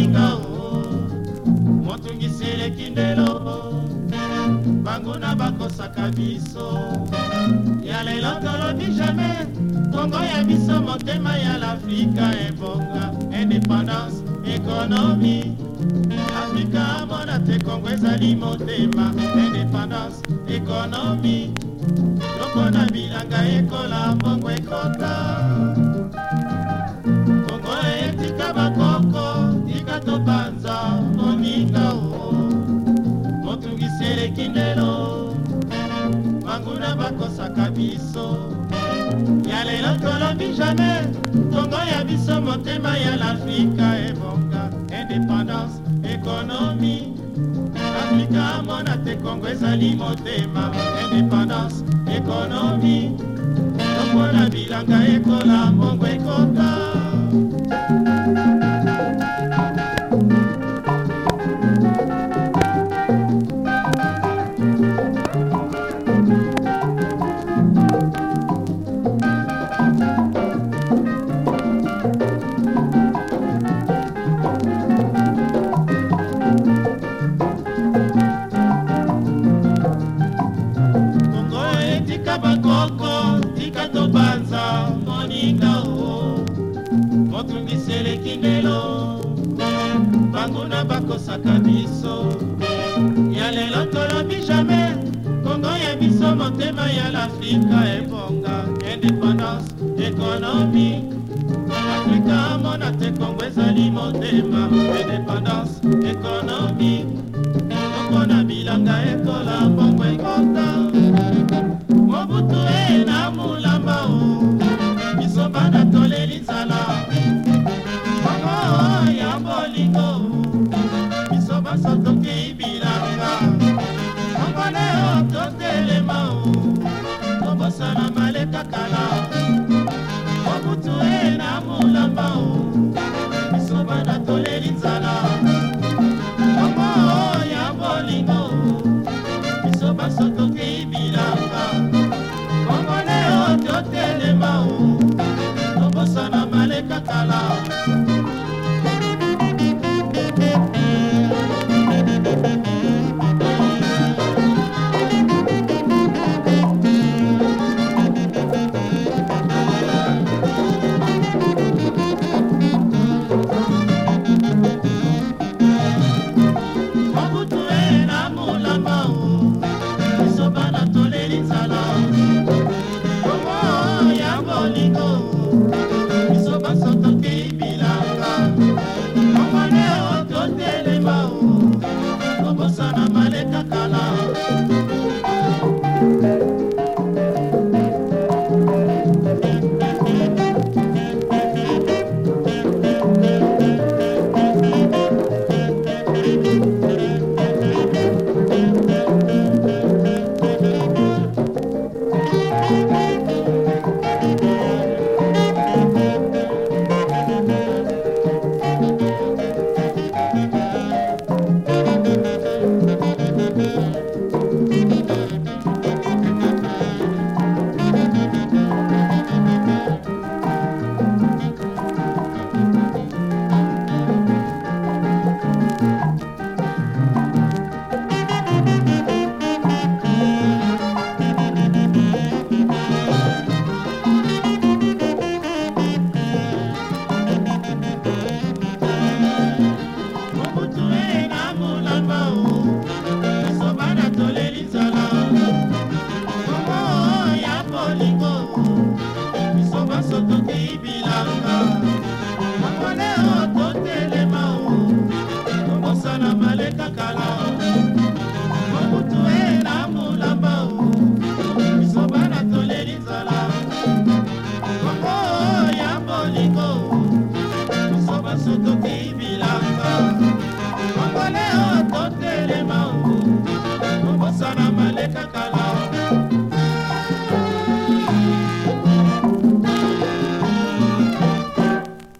baninga o oh. motungisele kindelo banguna bakosaka biso ya lelo tolobi jamai kongo ya biso motema ya l'afrika ebonga independance ekonomi afrika amona te kongo ezali motema independance ekonomi loko na bilanga ekola mbongo ekota biso ya lelo tolobi jamai ntongo ya biso motema ya l'afrika ebonga indépendance ekonomi afrika amona te kongo ezali motema indépendance ekonomi lokola bilanga ekola mbongo ekota motungisi eleki lelo banguna bakosaka biso ya lelo tolobi jamai kongo ya biso motema ya l'afrika ebonga independance économique afrika amona te kongo ezali motema independance économique love Thank you.